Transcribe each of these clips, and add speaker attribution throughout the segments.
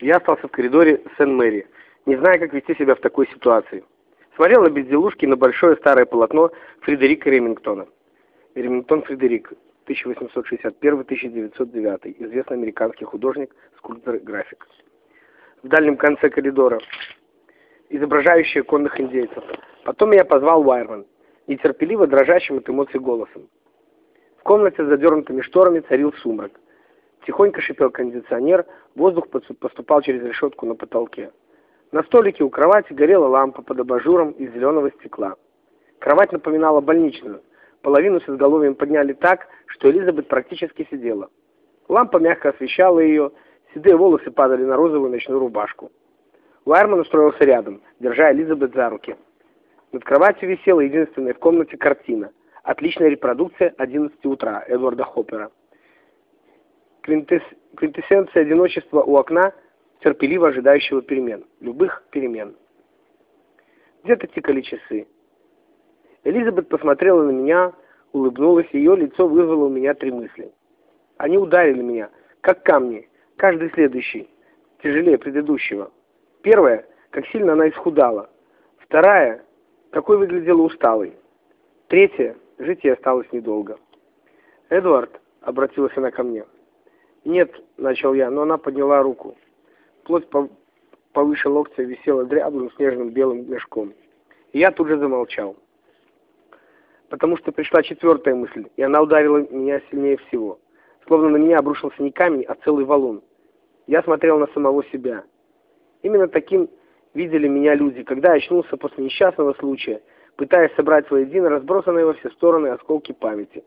Speaker 1: Я остался в коридоре Сен-Мэри, не зная, как вести себя в такой ситуации. Смотрел на безделушки на большое старое полотно Фредерика Ремингтона. Ремингтон Фредерик, 1861-1909, известный американский художник, скульптор и график. В дальнем конце коридора, изображающие конных индейцев. Потом меня позвал Уайерман, нетерпеливо дрожащим от эмоций голосом. В комнате с задернутыми шторами царил сумрак. Тихонько шипел кондиционер, воздух поступал через решетку на потолке. На столике у кровати горела лампа под абажуром из зеленого стекла. Кровать напоминала больничную. Половину с изголовьем подняли так, что Элизабет практически сидела. Лампа мягко освещала ее, седые волосы падали на розовую ночную рубашку. Уайерман устроился рядом, держа Элизабет за руки. Над кроватью висела единственная в комнате картина. Отличная репродукция «11 утра» Эдварда Хоппера. Квинтэс... Квинтэссенция одиночества у окна, терпеливо ожидающего перемен. Любых перемен. Где-то тикали часы. Элизабет посмотрела на меня, улыбнулась, ее лицо вызвало у меня три мысли. Они ударили меня, как камни, каждый следующий, тяжелее предыдущего. Первое, как сильно она исхудала. Вторая, какой выглядела усталой. Третье, жить ей осталось недолго. «Эдвард», — обратилась она ко мне. «Нет», — начал я, но она подняла руку. Плоть повыше локтя висела дряблым снежным белым мешком. Я тут же замолчал потому что пришла четвертая мысль, и она ударила меня сильнее всего. Словно на меня обрушился не камень, а целый валун. Я смотрел на самого себя. Именно таким видели меня люди, когда очнулся после несчастного случая, пытаясь собрать воедино разбросанные во все стороны осколки памяти.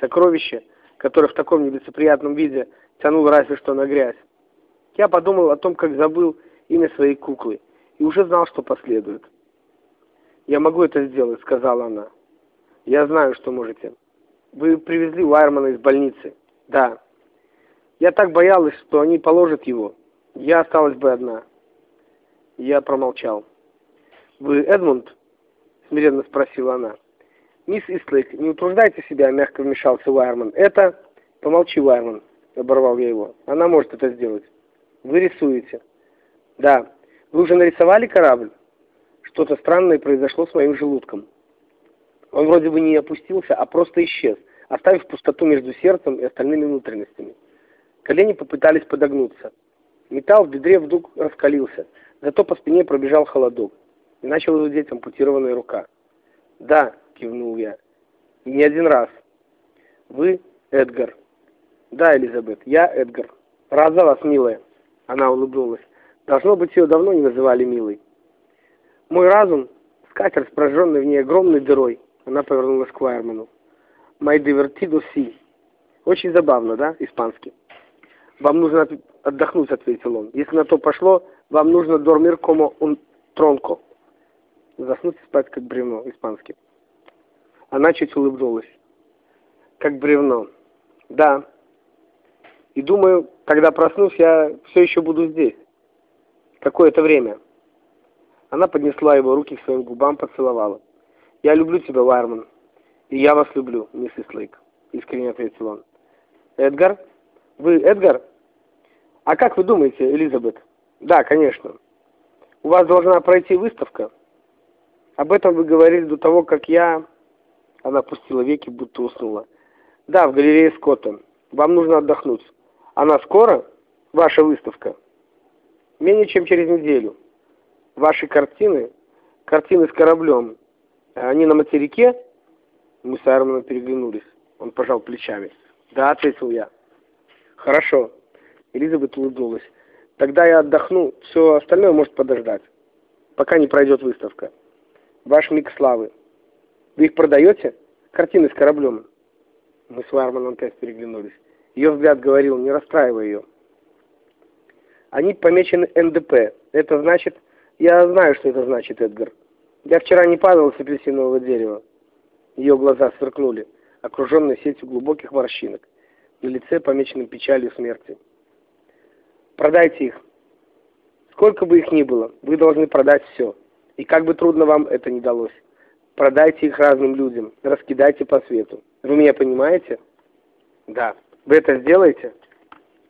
Speaker 1: Сокровище, которое в таком нелицеприятном виде тянуло разве что на грязь. Я подумал о том, как забыл имя своей куклы, и уже знал, что последует. «Я могу это сделать», — сказала она. Я знаю, что можете. Вы привезли Уайермана из больницы. Да. Я так боялась, что они положат его. Я осталась бы одна. Я промолчал. Вы Эдмунд? Смиренно спросила она. Мисс Истлейк, не утруждайте себя, мягко вмешался Уайерман. Это... Помолчи, Уайерман, оборвал я его. Она может это сделать. Вы рисуете. Да. Вы уже нарисовали корабль? Что-то странное произошло с моим желудком. Он вроде бы не опустился, а просто исчез, оставив пустоту между сердцем и остальными внутренностями. Колени попытались подогнуться. Металл в бедре вдруг раскалился, зато по спине пробежал холодок, и начал зудеть ампутированная рука. «Да», — кивнул я, — «и не один раз». «Вы Эдгар». «Да, Элизабет, я Эдгар». «Рад за вас, милая». Она улыбнулась. Должно быть, ее давно не называли милой. Мой разум, скатерть, прожженный в ней огромной дырой, она повернулась к Вайерману. «My divertido si». Очень забавно, да, испанский? «Вам нужно отдохнуть», — ответил он. «Если на то пошло, вам нужно dormir como un tronco». Заснуть и спать, как бревно, испанский. Она чуть улыбнулась. «Как бревно». «Да». «И думаю, когда проснусь, я все еще буду здесь. Какое-то время». Она поднесла его руки к своим губам, поцеловала. «Я люблю тебя, Вайерман». «И я вас люблю, миссис Лейк», — искренне ответил он. «Эдгар? Вы Эдгар?» «А как вы думаете, Элизабет?» «Да, конечно. У вас должна пройти выставка. Об этом вы говорили до того, как я...» Она опустила веки, будто уснула. «Да, в галерее Скотта. Вам нужно отдохнуть. Она скоро? Ваша выставка?» «Менее чем через неделю. Ваши картины, картины с кораблем, они на материке? Мы с Айроном переглянулись. Он пожал плечами. Да, ответил я. Хорошо. Элизабет улыбнулась. Тогда я отдохну, все остальное может подождать. Пока не пройдет выставка. Ваш миг славы. Вы их продаете? Картины с кораблем. Мы с Варманом опять переглянулись. Ее взгляд говорил, не расстраивай ее. Они помечены НДП. Это значит... Я знаю, что это значит, Эдгар. Я вчера не падал с апельсинового дерева. Ее глаза сверкнули, окруженные сетью глубоких морщинок, на лице помеченным печалью смерти. Продайте их. Сколько бы их ни было, вы должны продать все. И как бы трудно вам это ни далось. Продайте их разным людям, раскидайте по свету. Вы меня понимаете? Да. Вы это сделаете?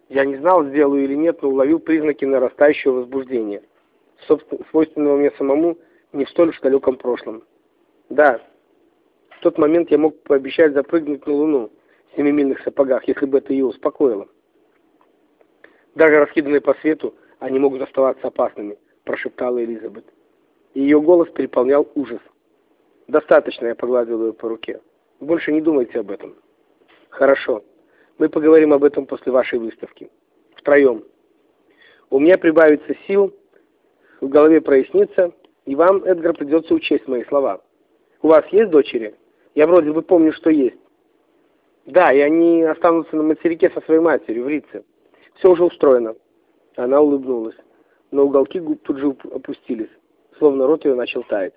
Speaker 1: Я не знал, сделаю или нет, но уловил признаки нарастающего возбуждения, свойственного мне самому не в столь уж далеком прошлом. Да, в тот момент я мог пообещать запрыгнуть на Луну в семимильных сапогах, если бы это ее успокоило. Даже раскиданные по свету, они могут оставаться опасными, прошептала Элизабет. И ее голос переполнял ужас. Достаточно, я погладил ее по руке. Больше не думайте об этом. Хорошо. Мы поговорим об этом после вашей выставки. Втроем. У меня прибавится сил, в голове прояснится, и вам, Эдгар, придется учесть мои слова. У вас есть дочери? Я вроде бы помню, что есть. Да, и они останутся на материке со своей матерью, в Рице. Все уже устроено. Она улыбнулась, но уголки губ тут же опустились, словно рот ее начал таять.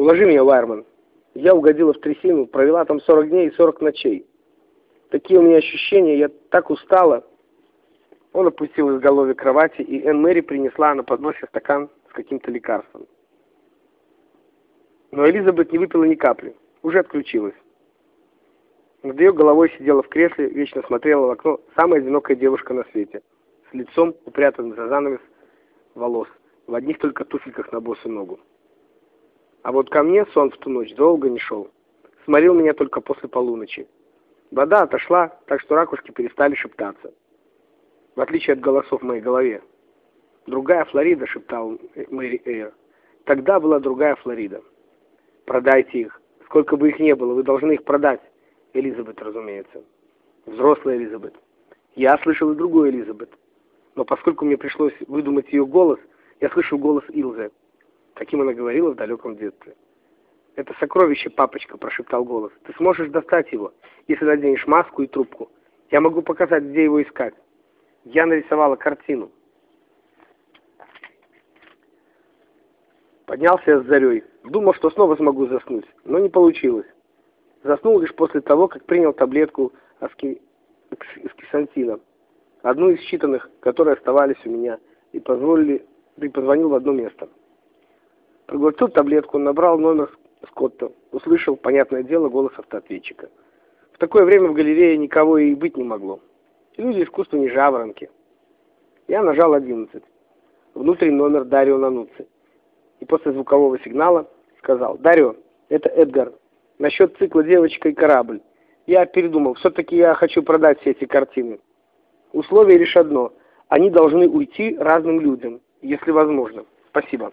Speaker 1: Уложи меня, Вайерман. Я угодила в трясину, провела там 40 дней и 40 ночей. Такие у меня ощущения, я так устала. Он опустил изголовье кровати, и Энн Мэри принесла на подносе стакан с каким-то лекарством. Но Элизабет не выпила ни капли, уже отключилась. Над ее головой сидела в кресле, вечно смотрела в окно самая одинокая девушка на свете, с лицом, упрятанным за занавес волос, в одних только туфельках на босу ногу. А вот ко мне сон в ту ночь долго не шел. Сморил меня только после полуночи. Вода отошла, так что ракушки перестали шептаться. В отличие от голосов в моей голове. Другая Флорида, шептал Мэри Эйр. Тогда была другая Флорида. Продайте их. Сколько бы их ни было, вы должны их продать. Элизабет, разумеется. Взрослая Элизабет. Я слышал и другую Элизабет. Но поскольку мне пришлось выдумать ее голос, я слышал голос Илзы. Каким она говорила в далеком детстве. «Это сокровище, папочка», — прошептал голос. «Ты сможешь достать его, если наденешь маску и трубку. Я могу показать, где его искать». Я нарисовала картину. Поднялся я с зарей. Думал, что снова смогу заснуть, но не получилось. Заснул лишь после того, как принял таблетку аски... аскисантина. Одну из считанных, которые оставались у меня, и позволили и позвонил в одно место. Проглотил таблетку, набрал номер Скотта, услышал, понятное дело, голос автоответчика. В такое время в галерее никого и быть не могло. Люди искусства не жаворонки. Я нажал 11. Внутренний номер Дарио Нануци. И после звукового сигнала сказал, «Дарио, это Эдгар. Насчет цикла «Девочка и корабль». Я передумал. Все-таки я хочу продать все эти картины. Условие лишь одно. Они должны уйти разным людям, если возможно. Спасибо.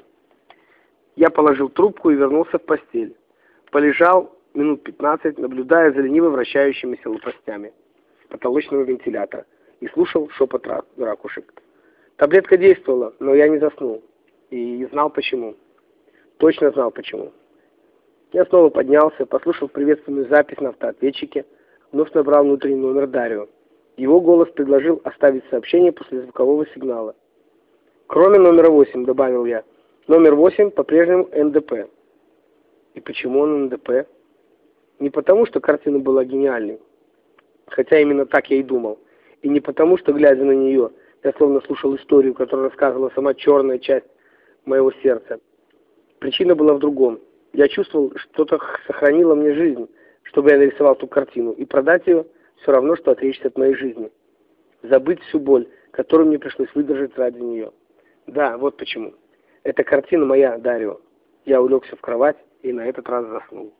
Speaker 1: Я положил трубку и вернулся в постель. Полежал минут 15, наблюдая за лениво вращающимися лопастями потолочного вентилятора и слушал шепот ракушек. Таблетка действовала, но я не заснул. И знал почему. Точно знал почему. Я снова поднялся, послушал приветственную запись на автоответчике, вновь набрал внутренний номер Дарио. Его голос предложил оставить сообщение после звукового сигнала. «Кроме номера 8», — добавил я. «Номер 8 по-прежнему НДП». И почему он НДП? Не потому, что картина была гениальной, хотя именно так я и думал, и не потому, что, глядя на нее, я словно слушал историю, которую рассказывала сама черная часть моего сердца. Причина была в другом. Я чувствовал, что-то сохранило мне жизнь, чтобы я нарисовал ту картину, и продать ее все равно, что отречься от моей жизни. Забыть всю боль, которую мне пришлось выдержать ради нее. Да, вот почему. Эта картина моя, Дарио. Я улегся в кровать и на этот раз заснул.